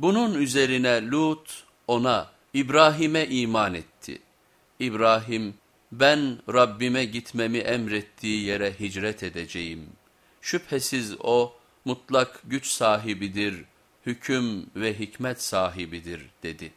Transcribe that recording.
Bunun üzerine Lut ona İbrahim'e iman etti. İbrahim ben Rabbime gitmemi emrettiği yere hicret edeceğim. Şüphesiz o mutlak güç sahibidir, hüküm ve hikmet sahibidir dedi.